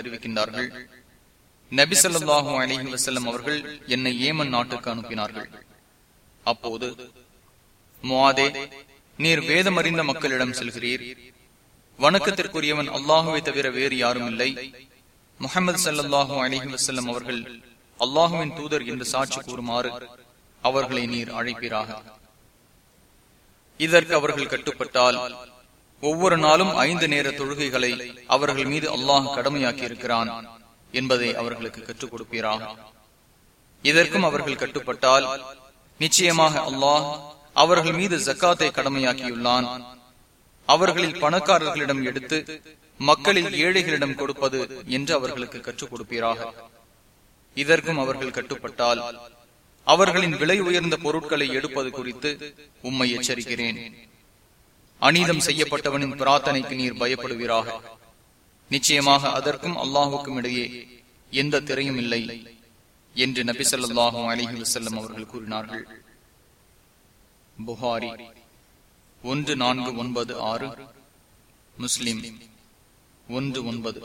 அறிவிக்கின்றார்கள் நபி சொல்லாஹும் அலைஹி வசல்லம் அவர்கள் என்னை ஏமன் நாட்டுக்கு அனுப்பினார்கள். அப்போது முவாதே நீர் வேதமறிந்த மக்களிடம் செல்கிறீர். வணக்கத்திற்குரியவன் அல்லாஹுவை தவிர வேறு யாரும் இல்லை. முகமது சல்லாஹூ அலிஹி வசல்லம் அவர்கள் அல்லாஹுவின் தூதர் என்று சாட்சி கூறுமாறு அவர்களை நீர் அழைப்பீராக. இதற்கு அவர்கள் கட்டுப்பட்டால் ஒவ்வொரு நாளும் ஐந்து நேர தொழுகைகளை அவர்கள் மீது அல்லாஹ் கடமையாக்கி இருக்கிறான் என்பதை அவர்களுக்கு கற்றுக் கொடுப்பீராக. இதற்கும் அவர்கள் கட்டுப்பட்டால் நிச்சயமாக அல்லாஹ் அவர்கள் மீது ஜக்காத்தை கடமையாக்கியுள்ளான். அவர்களில் பணக்காரர்களிடம் எடுத்து மக்களில் ஏழைகளிடம் கொடுப்பது என்று அவர்களுக்கு கற்றுக் கொடுப்பீராக. இதற்கும் அவர்கள் கட்டுப்பட்டால் அவர்களின் விலை உயர்ந்த பொருட்களை எடுப்பது குறித்து உம்மை எச்சரிக்கிறேன். அநீதம் செய்யப்பட்டவனின் பிரார்த்தனைக்கு நீர் பயப்படுவீராக. நிச்சயமாக அதற்கும் அல்லாஹுக்கும் இடையே எந்த திரையும் இல்லை என்று நபி சொல்லாஹும் அலிஹி வசல்லம் அவர்கள் கூறினார்கள். புகாரி ஒன்று நான்கு ஒன்பது ஆறு முஸ்லிம் ஒன்று ஒன்பது.